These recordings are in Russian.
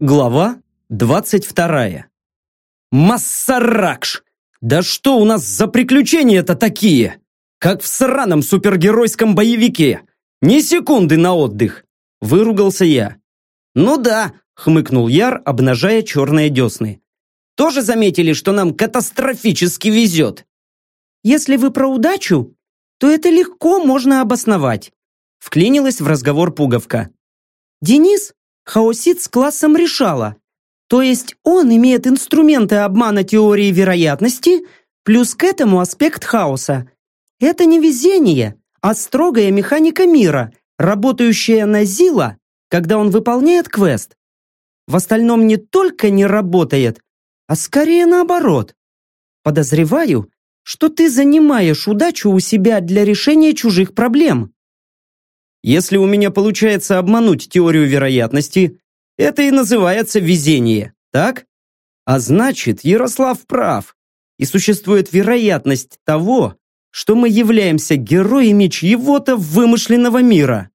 Глава 22. Массаракш! Да что у нас за приключения-то такие? Как в сраном супергеройском боевике. Ни секунды на отдых. Выругался я. Ну да, хмыкнул Яр, обнажая черные десны. Тоже заметили, что нам катастрофически везет? Если вы про удачу, то это легко можно обосновать. Вклинилась в разговор пуговка. Денис – хаосит с классом решала. То есть он имеет инструменты обмана теории вероятности, плюс к этому аспект хаоса. Это не везение, а строгая механика мира, работающая на Зила, когда он выполняет квест. В остальном не только не работает, а скорее наоборот. Подозреваю, что ты занимаешь удачу у себя для решения чужих проблем. Если у меня получается обмануть теорию вероятности, это и называется везение, так? А значит, Ярослав прав. И существует вероятность того, что мы являемся героями чьего-то вымышленного мира.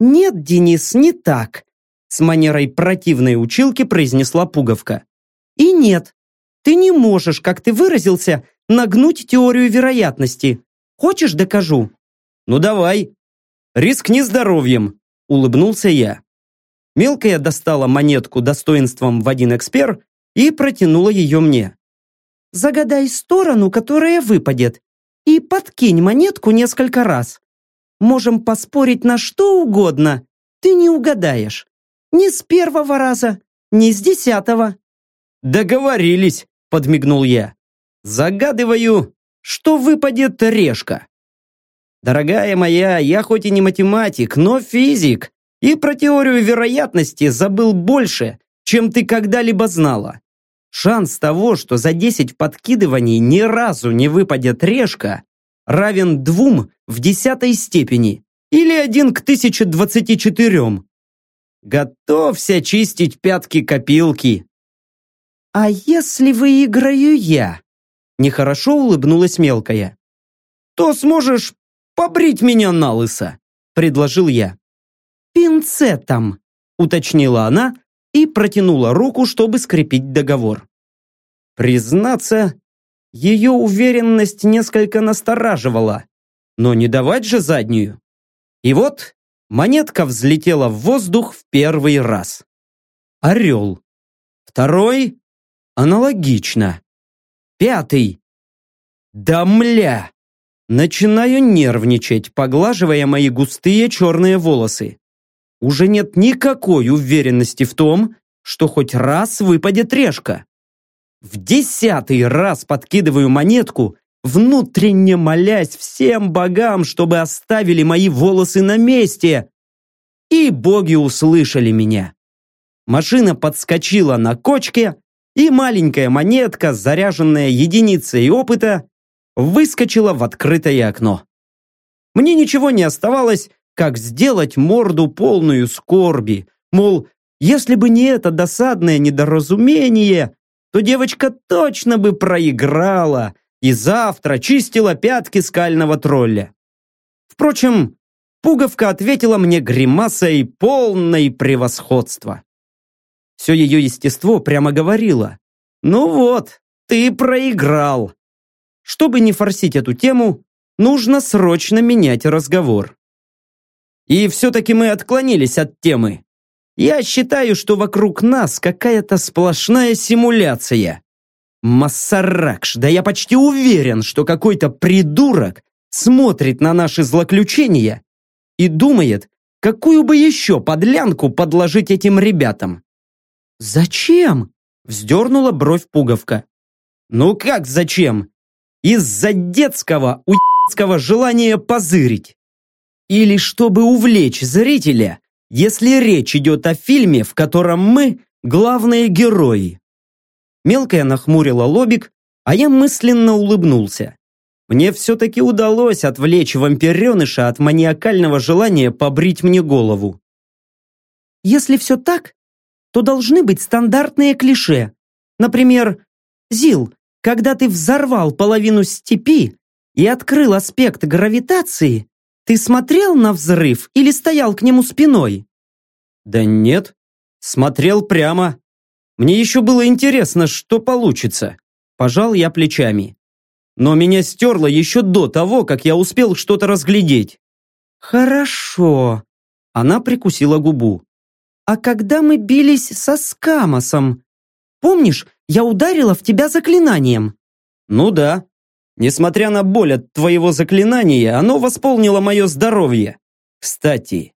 Нет, Денис, не так, с манерой противной училки произнесла пуговка. И нет, ты не можешь, как ты выразился, нагнуть теорию вероятности. Хочешь, докажу? Ну давай, «Рискни здоровьем!» – улыбнулся я. Мелкая достала монетку достоинством в один экспер и протянула ее мне. «Загадай сторону, которая выпадет, и подкинь монетку несколько раз. Можем поспорить на что угодно, ты не угадаешь. Ни с первого раза, ни с десятого». «Договорились», – подмигнул я. «Загадываю, что выпадет решка». Дорогая моя, я хоть и не математик, но физик. И про теорию вероятности забыл больше, чем ты когда-либо знала. Шанс того, что за 10 подкидываний ни разу не выпадет решка, равен двум в десятой степени или один к 1024. Готовься чистить пятки-копилки. А если выиграю я? Нехорошо улыбнулась мелкая. То сможешь побрить меня на лысо», – предложил я. «Пинцетом», – уточнила она и протянула руку, чтобы скрепить договор. Признаться, ее уверенность несколько настораживала, но не давать же заднюю. И вот монетка взлетела в воздух в первый раз. Орел. Второй – аналогично. Пятый. Да мля! Начинаю нервничать, поглаживая мои густые черные волосы. Уже нет никакой уверенности в том, что хоть раз выпадет решка. В десятый раз подкидываю монетку, внутренне молясь всем богам, чтобы оставили мои волосы на месте. И боги услышали меня. Машина подскочила на кочке, и маленькая монетка, заряженная единицей опыта, выскочила в открытое окно. Мне ничего не оставалось, как сделать морду полную скорби, мол, если бы не это досадное недоразумение, то девочка точно бы проиграла и завтра чистила пятки скального тролля. Впрочем, пуговка ответила мне гримасой полной превосходства. Все ее естество прямо говорило. «Ну вот, ты проиграл. Чтобы не форсить эту тему, нужно срочно менять разговор. И все-таки мы отклонились от темы. Я считаю, что вокруг нас какая-то сплошная симуляция. Массаракш, да я почти уверен, что какой-то придурок смотрит на наши злоключения и думает, какую бы еще подлянку подложить этим ребятам. «Зачем?» – вздернула бровь пуговка. «Ну как зачем? Из-за детского, уебского желания позырить. Или чтобы увлечь зрителя, если речь идет о фильме, в котором мы главные герои. Мелкая нахмурила лобик, а я мысленно улыбнулся. Мне все-таки удалось отвлечь вампиреныша от маниакального желания побрить мне голову. Если все так, то должны быть стандартные клише. Например, «Зил, когда ты взорвал половину степи и открыл аспект гравитации, ты смотрел на взрыв или стоял к нему спиной? Да нет, Смотрел прямо. Мне еще было интересно, что получится. Пожал я плечами. Но меня стерло еще до того, как я успел что-то разглядеть. Хорошо. Она прикусила губу. А когда мы бились со Скамосом? Помнишь, я ударила в тебя заклинанием? Ну да. Несмотря на боль от твоего заклинания, оно восполнило мое здоровье. Кстати,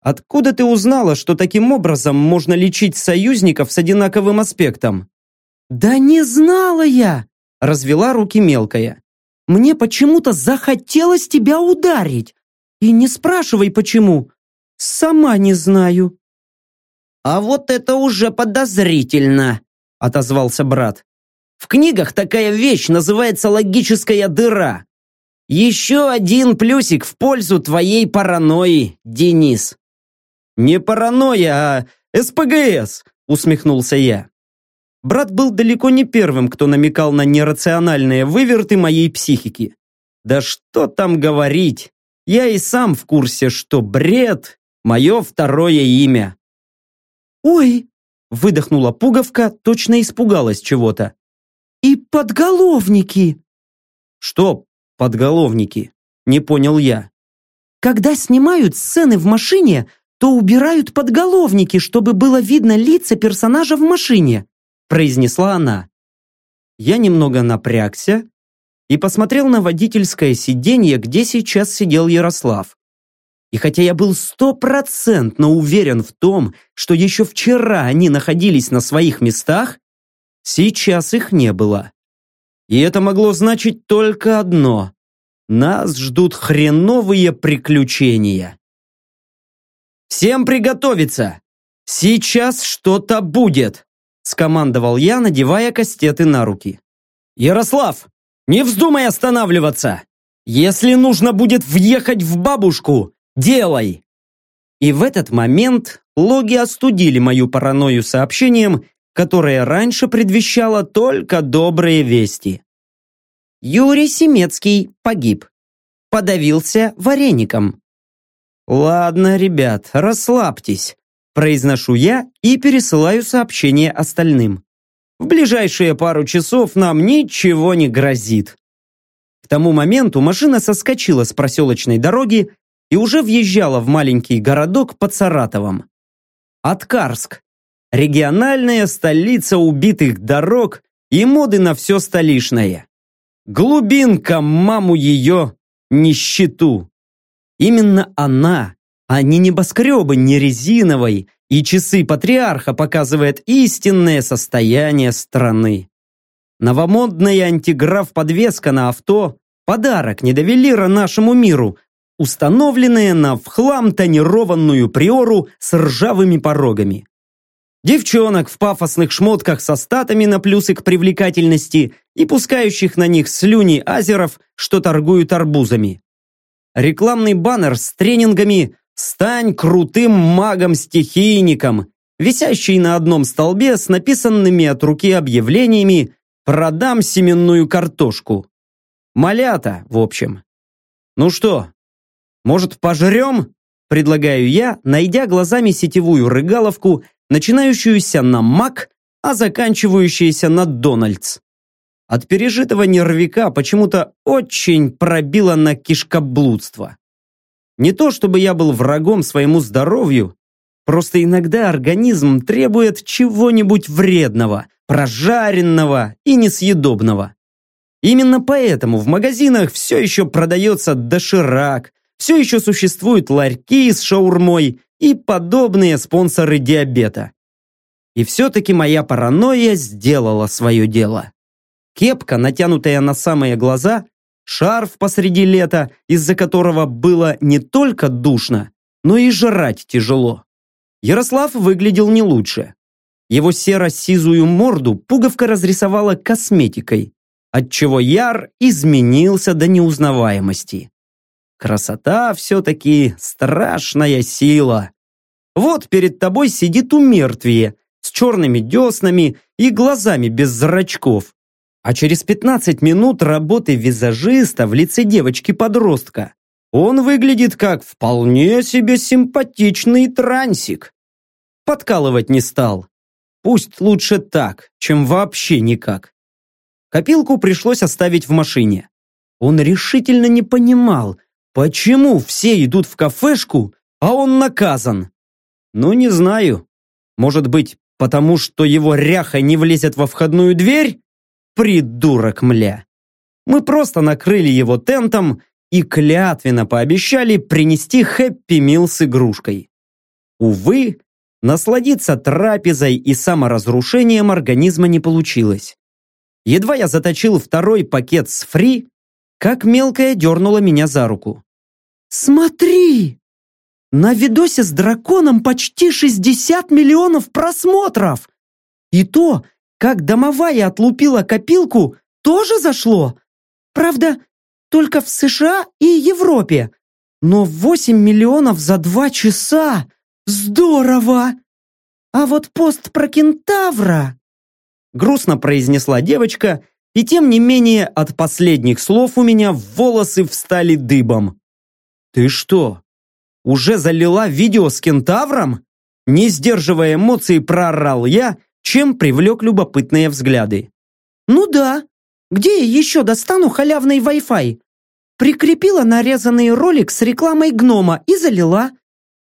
откуда ты узнала, что таким образом можно лечить союзников с одинаковым аспектом? Да не знала я, развела руки мелкая. Мне почему-то захотелось тебя ударить. И не спрашивай почему. Сама не знаю. А вот это уже подозрительно, отозвался брат. В книгах такая вещь называется логическая дыра. Еще один плюсик в пользу твоей паранойи, Денис. Не паранойя, а СПГС, усмехнулся я. Брат был далеко не первым, кто намекал на нерациональные выверты моей психики. Да что там говорить, я и сам в курсе, что бред – мое второе имя. «Ой!» – выдохнула пуговка, точно испугалась чего-то. «И подголовники!» «Что подголовники?» – не понял я. «Когда снимают сцены в машине, то убирают подголовники, чтобы было видно лица персонажа в машине», – произнесла она. Я немного напрягся и посмотрел на водительское сиденье, где сейчас сидел Ярослав. И хотя я был стопроцентно уверен в том, что еще вчера они находились на своих местах, Сейчас их не было. И это могло значить только одно. Нас ждут хреновые приключения. «Всем приготовиться! Сейчас что-то будет!» скомандовал я, надевая кастеты на руки. «Ярослав, не вздумай останавливаться! Если нужно будет въехать в бабушку, делай!» И в этот момент логи остудили мою паранойю сообщением которое раньше предвещало только добрые вести. Юрий Семецкий погиб. Подавился вареником. «Ладно, ребят, расслабьтесь», произношу я и пересылаю сообщение остальным. В ближайшие пару часов нам ничего не грозит. К тому моменту машина соскочила с проселочной дороги и уже въезжала в маленький городок под Саратовом. Откарск, Региональная столица убитых дорог и моды на все столичное. Глубинка, маму ее, нищету. Именно она, а не небоскребы не резиновой и часы патриарха показывает истинное состояние страны. Новомодная антиграф-подвеска на авто – подарок недовелира нашему миру, установленная на в хлам тонированную приору с ржавыми порогами. Девчонок в пафосных шмотках со статами на плюсы к привлекательности и пускающих на них слюни азеров, что торгуют арбузами. Рекламный баннер с тренингами «Стань крутым магом-стихийником», висящий на одном столбе с написанными от руки объявлениями «Продам семенную картошку». Малята, в общем. Ну что, может пожрем? Предлагаю я, найдя глазами сетевую рыгаловку начинающуюся на Мак, а заканчивающуюся на Дональдс. От пережитого нервика почему-то очень пробило на кишкоблудство. Не то чтобы я был врагом своему здоровью, просто иногда организм требует чего-нибудь вредного, прожаренного и несъедобного. Именно поэтому в магазинах все еще продается доширак, все еще существуют ларьки с шаурмой и подобные спонсоры диабета. И все-таки моя паранойя сделала свое дело. Кепка, натянутая на самые глаза, шарф посреди лета, из-за которого было не только душно, но и жрать тяжело. Ярослав выглядел не лучше. Его серо-сизую морду пуговка разрисовала косметикой, отчего Яр изменился до неузнаваемости. Красота все-таки страшная сила. Вот перед тобой сидит умертвие, с черными деснами и глазами без зрачков. А через 15 минут работы визажиста в лице девочки-подростка он выглядит как вполне себе симпатичный трансик. подкалывать не стал. Пусть лучше так, чем вообще никак. Копилку пришлось оставить в машине. Он решительно не понимал, почему все идут в кафешку, а он наказан. Ну, не знаю. Может быть, потому что его ряха не влезет во входную дверь? Придурок, мля. Мы просто накрыли его тентом и клятвенно пообещали принести хэппи-мил с игрушкой. Увы, насладиться трапезой и саморазрушением организма не получилось. Едва я заточил второй пакет с фри, как мелкая дернула меня за руку. «Смотри! На видосе с драконом почти 60 миллионов просмотров! И то, как домовая отлупила копилку, тоже зашло. Правда, только в США и Европе. Но 8 миллионов за два часа! Здорово! А вот пост про кентавра... Грустно произнесла девочка, и тем не менее от последних слов у меня волосы встали дыбом. «Ты что, уже залила видео с кентавром?» Не сдерживая эмоций, проорал я, чем привлек любопытные взгляды. «Ну да. Где я еще достану халявный Wi-Fi? Прикрепила нарезанный ролик с рекламой гнома и залила»,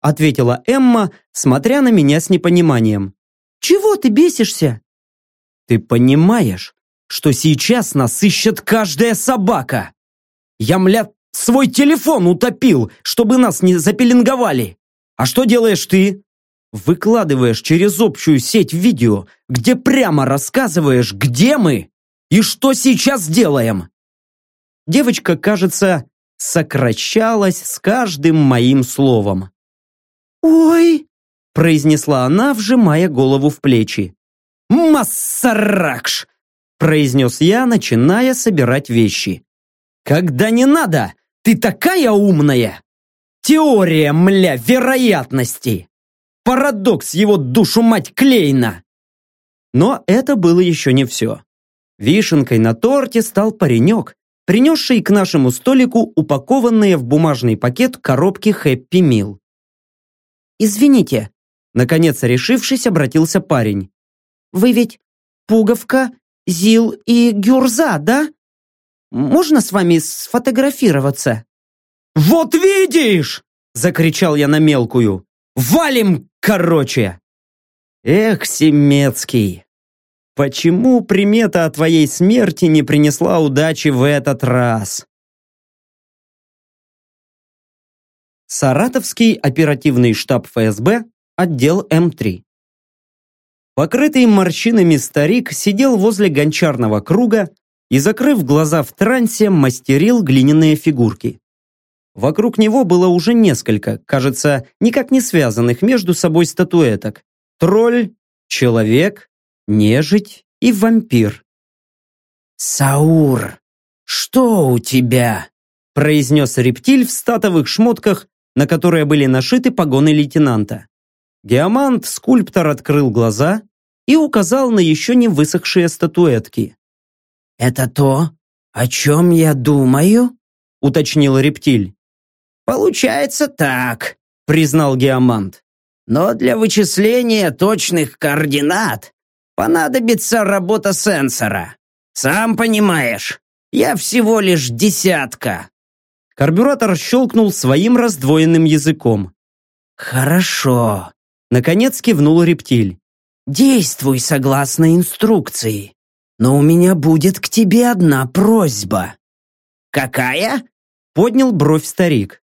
ответила Эмма, смотря на меня с непониманием. «Чего ты бесишься?» «Ты понимаешь, что сейчас нас ищет каждая собака? Я, мля, свой телефон утопил, чтобы нас не запеленговали. А что делаешь ты? Выкладываешь через общую сеть видео, где прямо рассказываешь, где мы и что сейчас делаем. Девочка, кажется, сокращалась с каждым моим словом. «Ой!» – произнесла она, вжимая голову в плечи. «Массаракш!» – произнес я, начиная собирать вещи. «Когда не надо, ты такая умная! Теория, мля, вероятности! Парадокс его душу мать Клейна!» Но это было еще не все. Вишенкой на торте стал паренек, принесший к нашему столику упакованные в бумажный пакет коробки Хэппи Мил. «Извините», наконец решившись, обратился парень. «Вы ведь Пуговка, Зил и Гюрза, да? Можно с вами сфотографироваться?» «Вот видишь!» – закричал я на мелкую. «Валим, короче!» Эх, Семецкий, почему примета о твоей смерти не принесла удачи в этот раз? Саратовский оперативный штаб ФСБ, отдел М3. Покрытый морщинами старик сидел возле гончарного круга и, закрыв глаза в трансе, мастерил глиняные фигурки. Вокруг него было уже несколько, кажется, никак не связанных между собой статуэток. Тролль, человек, нежить и вампир. «Саур, что у тебя?» произнес рептиль в статовых шмотках, на которые были нашиты погоны лейтенанта. Геомант, скульптор открыл глаза и указал на еще не высохшие статуэтки. «Это то, о чем я думаю?» уточнил рептиль. «Получается так», признал Геомант. «Но для вычисления точных координат понадобится работа сенсора. Сам понимаешь, я всего лишь десятка». Карбюратор щелкнул своим раздвоенным языком. «Хорошо», Наконец кивнул рептиль. «Действуй согласно инструкции. Но у меня будет к тебе одна просьба». «Какая?» Поднял бровь старик.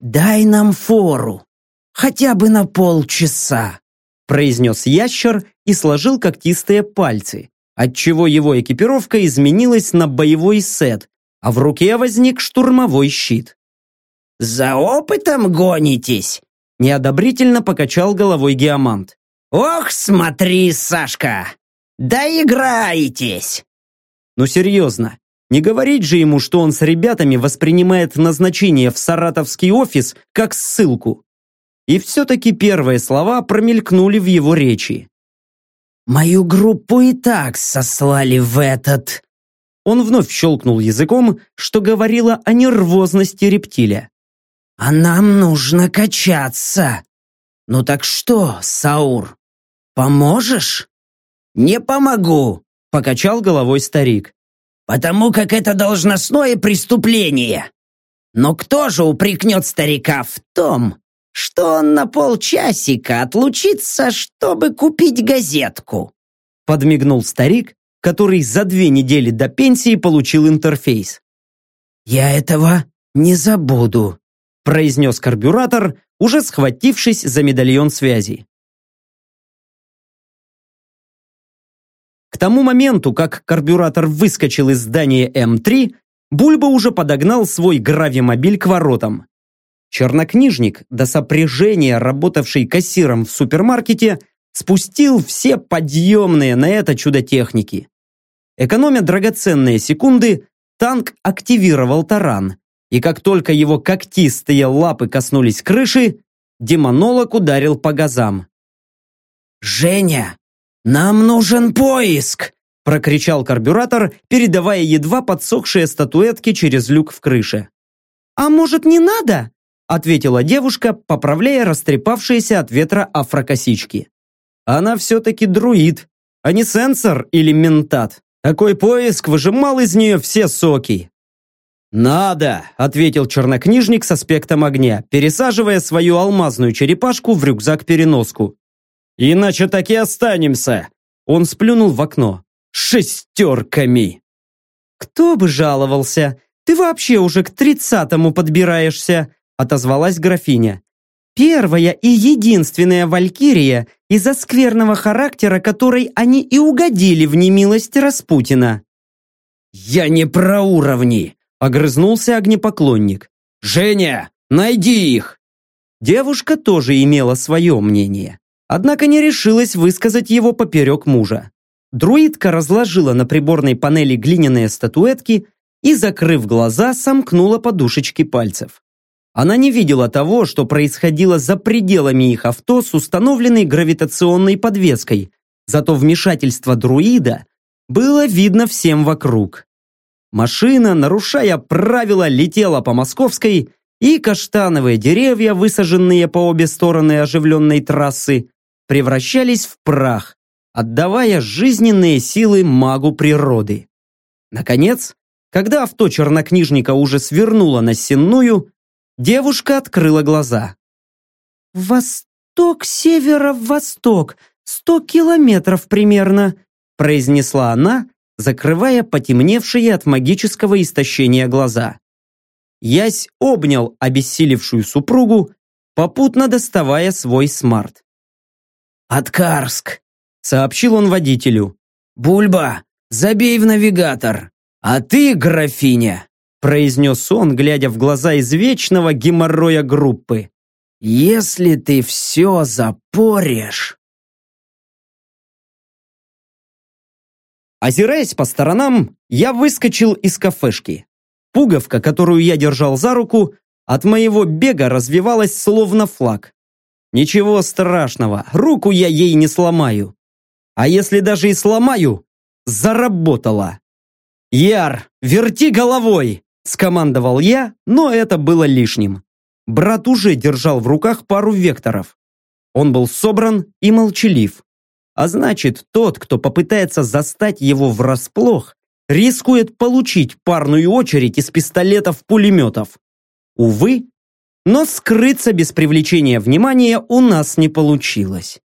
«Дай нам фору. Хотя бы на полчаса», произнес ящер и сложил когтистые пальцы, отчего его экипировка изменилась на боевой сет, а в руке возник штурмовой щит. «За опытом гонитесь?» Неодобрительно покачал головой геомант. «Ох, смотри, Сашка! Доиграетесь!» Ну серьезно, не говорить же ему, что он с ребятами воспринимает назначение в саратовский офис как ссылку. И все-таки первые слова промелькнули в его речи. «Мою группу и так сослали в этот...» Он вновь щелкнул языком, что говорило о нервозности рептиля. А нам нужно качаться. «Ну так что, Саур, поможешь?» «Не помогу», — покачал головой старик. «Потому как это должностное преступление. Но кто же упрекнет старика в том, что он на полчасика отлучится, чтобы купить газетку?» Подмигнул старик, который за две недели до пенсии получил интерфейс. «Я этого не забуду», произнес карбюратор, уже схватившись за медальон связи. К тому моменту, как карбюратор выскочил из здания М3, Бульба уже подогнал свой гравимобиль к воротам. Чернокнижник, до сопряжения работавший кассиром в супермаркете, спустил все подъемные на это чудо техники. Экономя драгоценные секунды, танк активировал таран, и как только его когтистые лапы коснулись крыши, демонолог ударил по газам. «Женя, нам нужен поиск!» прокричал карбюратор, передавая едва подсохшие статуэтки через люк в крыше. «А может, не надо?» ответила девушка, поправляя растрепавшиеся от ветра афрокосички. Она все-таки друид, а не сенсор или ментат. Такой поиск выжимал из нее все соки. «Надо!» – ответил чернокнижник с аспектом огня, пересаживая свою алмазную черепашку в рюкзак-переноску. «Иначе так и останемся!» Он сплюнул в окно. «Шестерками!» «Кто бы жаловался! Ты вообще уже к тридцатому подбираешься!» отозвалась графиня. «Первая и единственная валькирия из-за скверного характера, которой они и угодили в немилость Распутина». «Я не про уровни!» Огрызнулся огнепоклонник. «Женя, найди их!» Девушка тоже имела свое мнение, однако не решилась высказать его поперек мужа. Друидка разложила на приборной панели глиняные статуэтки и, закрыв глаза, сомкнула подушечки пальцев. Она не видела того, что происходило за пределами их авто с установленной гравитационной подвеской, зато вмешательство друида было видно всем вокруг. Машина, нарушая правила, летела по Московской, и каштановые деревья, высаженные по обе стороны оживленной трассы, превращались в прах, отдавая жизненные силы магу природы. Наконец, когда авто чернокнижника уже свернуло на Сенную, девушка открыла глаза. «Восток, северо-восток, сто километров примерно», произнесла она, закрывая потемневшие от магического истощения глаза. Ясь обнял обессилевшую супругу, попутно доставая свой смарт. «Откарск!» — сообщил он водителю. «Бульба, забей в навигатор! А ты, графиня!» — произнес он, глядя в глаза извечного геморроя группы. «Если ты все запорешь...» Озираясь по сторонам, я выскочил из кафешки. Пуговка, которую я держал за руку, от моего бега развивалась словно флаг. Ничего страшного, руку я ей не сломаю. А если даже и сломаю, заработала. «Яр, верти головой!» – скомандовал я, но это было лишним. Брат уже держал в руках пару векторов. Он был собран и молчалив. А значит, тот, кто попытается застать его врасплох, рискует получить парную очередь из пистолетов-пулеметов. Увы, но скрыться без привлечения внимания у нас не получилось.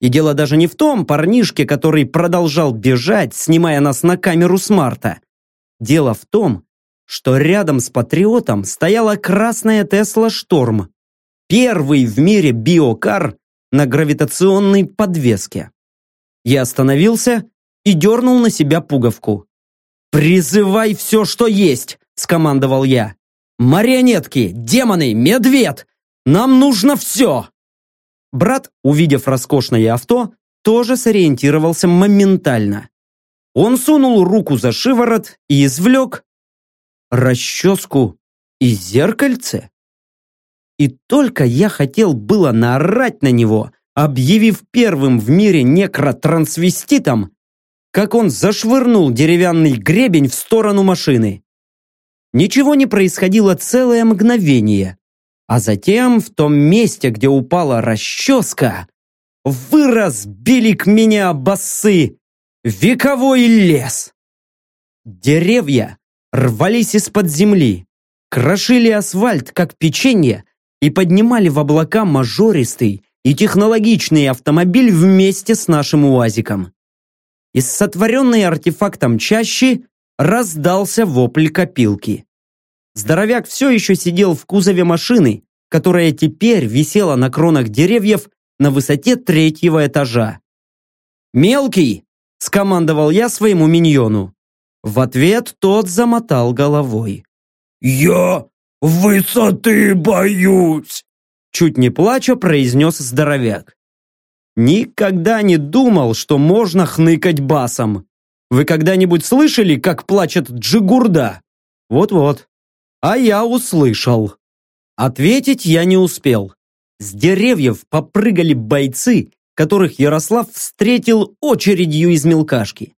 И дело даже не в том парнишке, который продолжал бежать, снимая нас на камеру смарта. Дело в том, что рядом с Патриотом стояла красная Тесла Шторм. Первый в мире биокар на гравитационной подвеске. Я остановился и дернул на себя пуговку. «Призывай все, что есть!» – скомандовал я. «Марионетки, демоны, медведь! Нам нужно все!» Брат, увидев роскошное авто, тоже сориентировался моментально. Он сунул руку за шиворот и извлек расческу и зеркальце. И только я хотел было наорать на него, объявив первым в мире некротрансвеститом, как он зашвырнул деревянный гребень в сторону машины. Ничего не происходило целое мгновение. А затем в том месте, где упала расческа, вырос берег меня басы вековой лес. Деревья рвались из-под земли, крошили асфальт, как печенье, и поднимали в облака мажористый и технологичный автомобиль вместе с нашим УАЗиком. Из сотворенной артефактом чащи раздался вопль копилки. Здоровяк все еще сидел в кузове машины, которая теперь висела на кронах деревьев на высоте третьего этажа. «Мелкий!» – скомандовал я своему миньону. В ответ тот замотал головой. «Я высоты боюсь!» Чуть не плача произнес здоровяк. Никогда не думал, что можно хныкать басом. Вы когда-нибудь слышали, как плачет Джигурда? Вот-вот. А я услышал. Ответить я не успел. С деревьев попрыгали бойцы, которых Ярослав встретил очередью из мелкашки.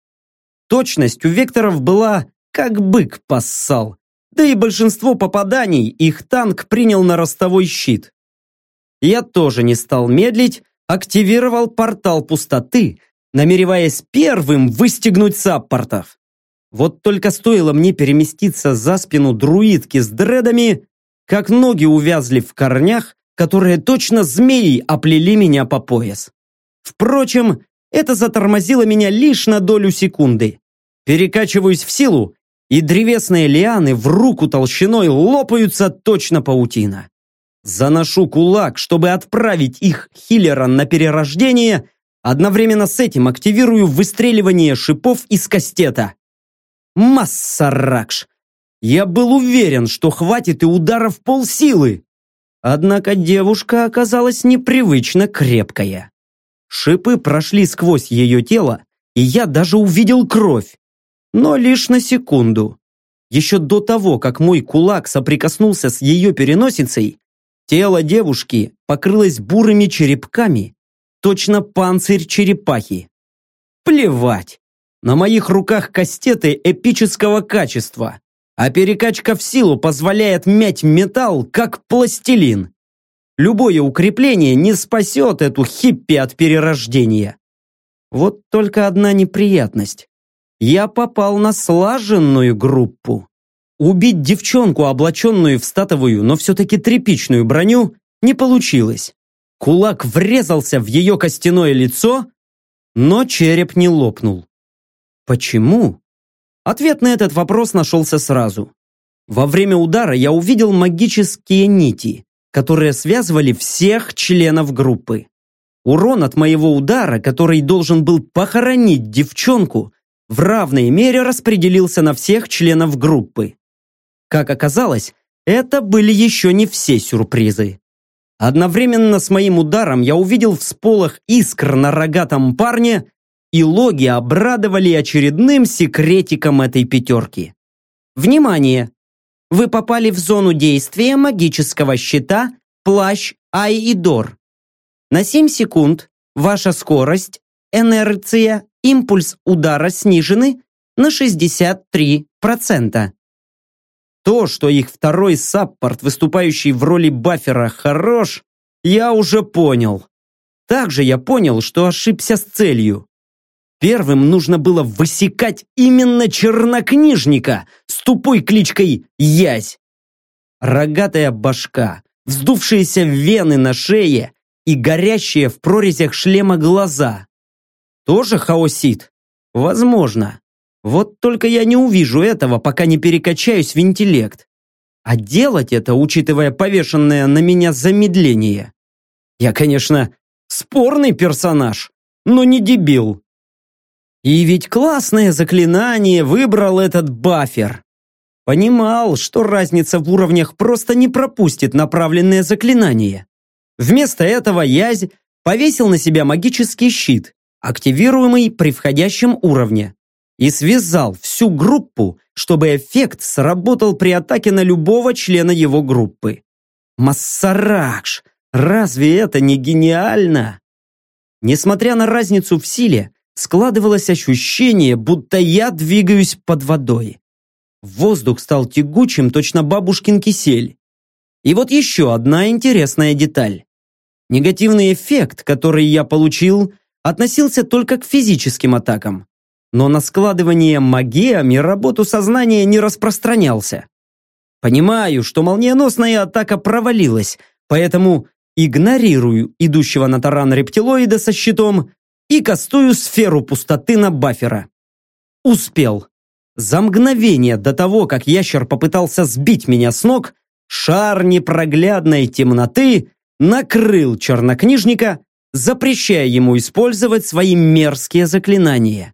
Точность у векторов была, как бык поссал. Да и большинство попаданий их танк принял на ростовой щит. Я тоже не стал медлить, активировал портал пустоты, намереваясь первым выстегнуть саппортов. Вот только стоило мне переместиться за спину друидки с дредами, как ноги увязли в корнях, которые точно змеи оплели меня по пояс. Впрочем, это затормозило меня лишь на долю секунды. Перекачиваюсь в силу, и древесные лианы в руку толщиной лопаются точно паутина. Заношу кулак, чтобы отправить их хиллера на перерождение, одновременно с этим активирую выстреливание шипов из кастета. Массаракш! Я был уверен, что хватит и ударов полсилы. Однако девушка оказалась непривычно крепкая. Шипы прошли сквозь ее тело, и я даже увидел кровь. Но лишь на секунду. Еще до того, как мой кулак соприкоснулся с ее переносицей, Тело девушки покрылось бурыми черепками, точно панцирь черепахи. Плевать! На моих руках кастеты эпического качества, а перекачка в силу позволяет мять металл, как пластилин. Любое укрепление не спасет эту хиппи от перерождения. Вот только одна неприятность. Я попал на слаженную группу. Убить девчонку, облаченную в статовую, но все-таки тряпичную броню, не получилось. Кулак врезался в ее костяное лицо, но череп не лопнул. Почему? Ответ на этот вопрос нашелся сразу. Во время удара я увидел магические нити, которые связывали всех членов группы. Урон от моего удара, который должен был похоронить девчонку, в равной мере распределился на всех членов группы. Как оказалось, это были еще не все сюрпризы. Одновременно с моим ударом я увидел всполох искр на рогатом парне, и логи обрадовали очередным секретиком этой пятерки. Внимание! Вы попали в зону действия магического щита плащ Айидор. На 7 секунд ваша скорость, инерция, импульс удара снижены на 63%. То, что их второй саппорт, выступающий в роли бафера, хорош, я уже понял. Также я понял, что ошибся с целью. Первым нужно было высекать именно чернокнижника с тупой кличкой Язь. Рогатая башка, вздувшиеся вены на шее и горящие в прорезях шлема глаза. Тоже хаосит? Возможно. Вот только я не увижу этого, пока не перекачаюсь в интеллект. А делать это, учитывая повешенное на меня замедление. Я, конечно, спорный персонаж, но не дебил. И ведь классное заклинание выбрал этот бафер. Понимал, что разница в уровнях просто не пропустит направленное заклинание. Вместо этого Язь повесил на себя магический щит, активируемый при входящем уровне и связал всю группу, чтобы эффект сработал при атаке на любого члена его группы. Массаракш! Разве это не гениально? Несмотря на разницу в силе, складывалось ощущение, будто я двигаюсь под водой. Воздух стал тягучим, точно бабушкин кисель. И вот еще одна интересная деталь. Негативный эффект, который я получил, относился только к физическим атакам. Но на складывание магиями работу сознания не распространялся. Понимаю, что молниеносная атака провалилась, поэтому игнорирую идущего на таран рептилоида со щитом и кастую сферу пустоты на бафера. Успел. За мгновение до того, как ящер попытался сбить меня с ног, шар непроглядной темноты накрыл чернокнижника, запрещая ему использовать свои мерзкие заклинания.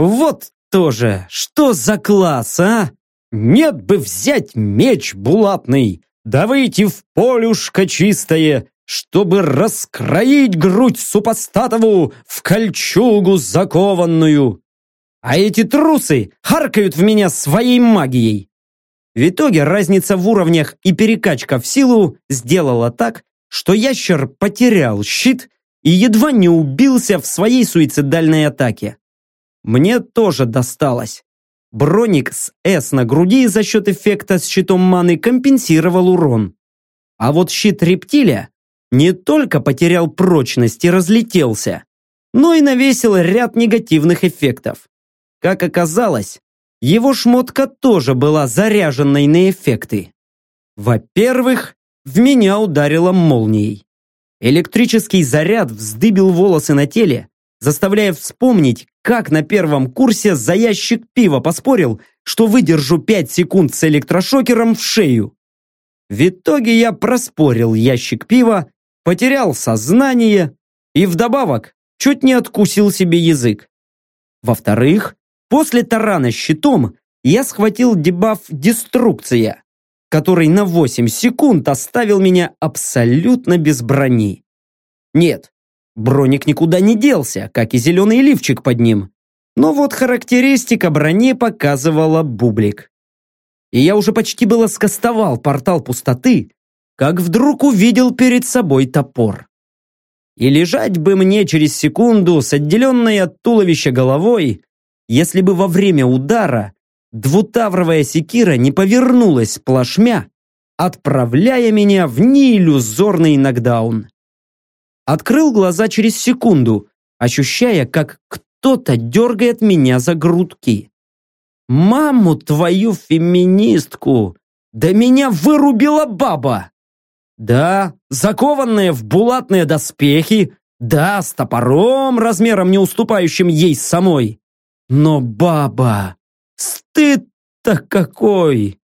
Вот тоже, что за класс, а? Нет бы взять меч булатный, да выйти в полюшко чистое, чтобы раскроить грудь супостатову в кольчугу закованную. А эти трусы харкают в меня своей магией. В итоге разница в уровнях и перекачка в силу сделала так, что ящер потерял щит и едва не убился в своей суицидальной атаке. Мне тоже досталось. Броник с «С» на груди за счет эффекта с щитом маны компенсировал урон. А вот щит рептилия не только потерял прочность и разлетелся, но и навесил ряд негативных эффектов. Как оказалось, его шмотка тоже была заряженной на эффекты. Во-первых, в меня ударило молнией. Электрический заряд вздыбил волосы на теле, заставляя вспомнить, как на первом курсе за ящик пива поспорил, что выдержу 5 секунд с электрошокером в шею. В итоге я проспорил ящик пива, потерял сознание и вдобавок чуть не откусил себе язык. Во-вторых, после тарана щитом я схватил дебаф «Деструкция», который на 8 секунд оставил меня абсолютно без брони. Нет, броник никуда не делся, как и зеленый лифчик под ним. Но вот характеристика брони показывала бублик. И я уже почти было скостовал портал пустоты, как вдруг увидел перед собой топор. И лежать бы мне через секунду с отделенной от туловища головой, если бы во время удара двутавровая секира не повернулась плашмя, отправляя меня в неиллюзорный нокдаун. Открыл глаза через секунду, ощущая, как кто-то дергает меня за грудки. «Маму твою феминистку! Да меня вырубила баба!» Да, закованная в булатные доспехи, да, с топором, размером не уступающим ей самой. Но баба, стыд-то какой!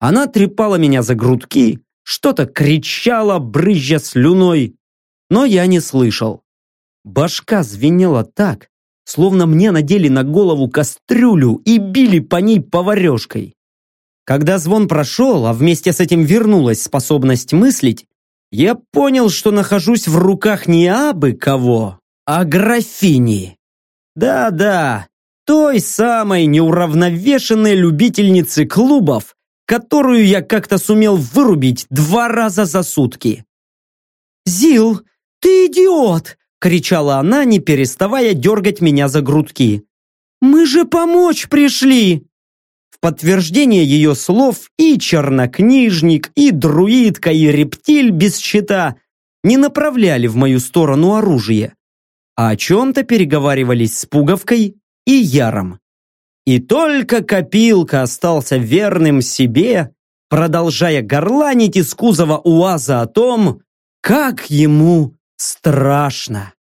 Она трепала меня за грудки, что-то кричала, брызжа слюной, но я не слышал. Башка звенела так, словно мне надели на голову кастрюлю и били по ней поварешкой. Когда звон прошел, а вместе с этим вернулась способность мыслить, я понял, что нахожусь в руках не абы кого, а графини. Да-да, той самой неуравновешенной любительницы клубов, которую я как-то сумел вырубить два раза за сутки. «Зил, ты идиот!» — кричала она, не переставая дергать меня за грудки. «Мы же помочь пришли!» В подтверждение ее слов и чернокнижник, и друидка, и рептиль без щита не направляли в мою сторону оружие, а о чем-то переговаривались с Пуговкой и Яром. И только Копилка остался верным себе, продолжая горланить из кузова УАЗа о том, как ему страшно.